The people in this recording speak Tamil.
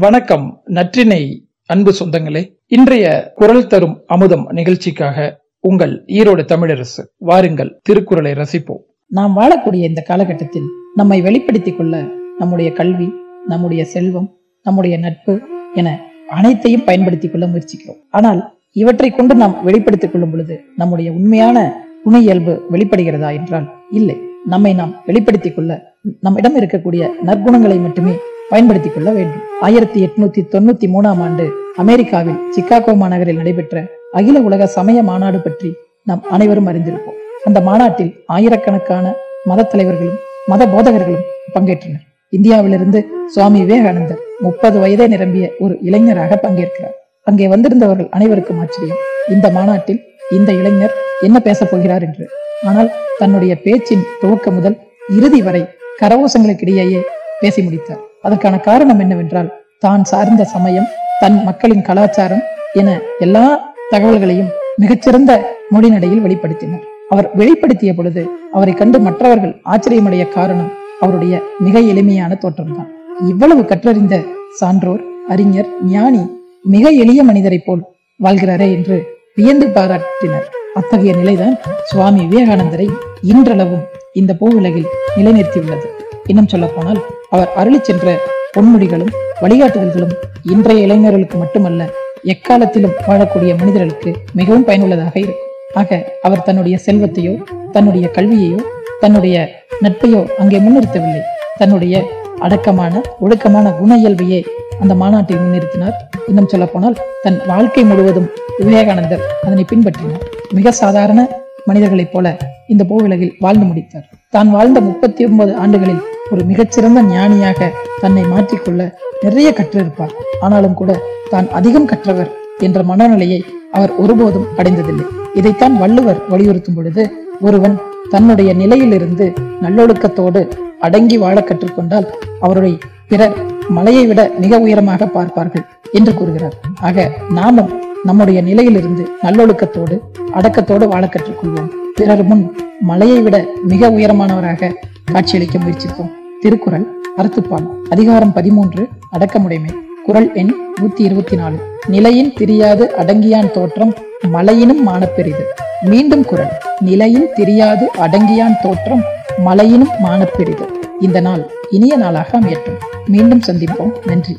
வணக்கம் நற்றினை அன்பு சொந்தங்களே. இன்றைய குரல் தரும் அமுதம் நிகழ்ச்சிக்காக உங்கள் ஈரோடு தமிழரசு வாருங்கள் திருக்குறளை ரசிப்போம். நாம் வாழக்கூடிய இந்த காலகட்டத்தில் நம்மை வெளிப்படுத்திக் கொள்ள நம்முடைய கல்வி நம்முடைய செல்வம் நம்முடைய நட்பு என அனைத்தையும் பயன்படுத்திக் கொள்ள முயற்சிக்கிறோம். ஆனால் இவற்றை கொண்டு நாம் வெளிப்படுத்திக் கொள்ளும் பொழுது நம்முடைய உண்மையான துணை இயல்பு வெளிப்படுகிறதா என்றால் இல்லை. நம்மை நாம் வெளிப்படுத்திக் கொள்ள நம்மிடம் இருக்கக்கூடிய நற்குணங்களை மட்டுமே பயன்படுத்திக் கொள்ள வேண்டும். ஆயிரத்தி எட்நூத்தி தொண்ணூத்தி மூணாம் ஆண்டு அமெரிக்காவில் சிக்காகோ மாநகரில் நடைபெற்ற அகில உலக சமய மாநாடு பற்றி நாம் அனைவரும் அறிந்திருப்போம். அந்த மாநாட்டில் ஆயிரக்கணக்கான மத தலைவர்களும் மத போதகர்களும் பங்கேற்றனர். இந்தியாவிலிருந்து சுவாமி விவேகானந்தர் முப்பது வயதே நிரம்பிய ஒரு இளைஞராக பங்கேற்கிறார். அங்கே வந்திருந்தவர்கள் அனைவருக்கும் ஆச்சரியம். இந்த மாநாட்டில் இந்த இளைஞர் என்ன பேசப் போகிறார் என்று. ஆனால் தன்னுடைய பேச்சின் துவக்க முதல் இறுதி வரை கரகோசங்களுக்கிடையே பேசி முடித்தார். அதற்கான காரணம் என்னவென்றால் தான் சார்ந்த சமயம் தன் மக்களின் கலாச்சாரம் என எல்லா தகவல்களையும் மிகச்சிறந்த மொழிநடையில் வெளிப்படுத்தினார். அவர் வெளிப்படுத்திய பொழுது அவரை கண்டு மற்றவர்கள் ஆச்சரியமடைய காரணம் அவருடைய மிக எளிமையான தோற்றம்தான். இவ்வளவு கற்றறிந்த சான்றோர் அறிஞர் ஞானி மிக எளிய மனிதரை போல் வாழ்கிறாரே என்று வியந்து பாராட்டினர். அத்தகைய நிலைதான் சுவாமி விவேகானந்தரை இன்றளவும் இந்த பூவுலகில் நிலைநிறுத்தியுள்ளது. இன்னும் சொல்ல போனால் அவர் அருளி சென்ற பொன்முடிகளும் வழிகாட்டுதல்களும் இன்றைய இளைஞர்களுக்கு மட்டுமல்ல எக்காலத்திலும் வாழக்கூடிய மனிதர்களுக்கு மிகவும் பயனுள்ளதாக இருக்கும். ஆக அவர் தன்னுடைய செல்வத்தையோ தன்னுடைய கல்வியையோ தன்னுடைய நட்பையோ அங்கே முன்னிறுத்தவில்லை. தன்னுடைய அடக்கமான ஒழுக்கமான குண இயல்பையே அந்த மாநாட்டை முன்னிறுத்தினார். இன்னும் சொல்ல போனால் தன் வாழ்க்கை முழுவதும் விவேகானந்தர் அதனை பின்பற்றினார். மிக சாதாரண மனிதர்களைப் போல இந்த பூவிலகில் வாழ்ந்து முடித்தார். தான் வாழ்ந்த முப்பத்தி ஒன்பது ஆண்டுகளில் ஒரு மிகச்சிறந்த ஞானியாக தன்னை மாற்றிக்கொள்ள நிறைய கற்றிருப்பார். ஆனாலும் கூட தான் அதிகம் கற்றவர் என்ற மனநிலையை அவர் ஒருபோதும் அடைந்ததில்லை. இதைத்தான் வள்ளுவர் வலியுறுத்தும் பொழுது ஒருவன் தன்னுடைய நிலையிலிருந்து நல்லொழுக்கத்தோடு அடங்கி வாழ கற்றுக்கொண்டால் அவருடைய பிறர் மலையை விட மிக உயரமாக பார்ப்பார்கள் என்று கூறுகிறார். ஆக நாமும் நம்முடைய நிலையிலிருந்து நல்லொழுக்கத்தோடு அடக்கத்தோடு வாழ கற்றுக்கொள்வோம். பிறர் முன் மலையை விட மிக உயரமானவராக காட்சியளிக்க முயற்சிப்போம். திருக்குறள் அறுத்துப்பால் அதிகாரம் பதிமூன்று அடக்கமுடைமை. குரல் எண் நூத்தி இருபத்தி நாலு நிலையின் தெரியாது அடங்கியான் தோற்றம் மலையினும் மானப்பெரிது. மீண்டும் குரல் நிலையின் தெரியாது அடங்கியான் தோற்றம் மலையினும் மானப்பெரிது. இந்த நாள் இனிய நாளாக அமையட்டும். மீண்டும் சந்திப்போம். நன்றி.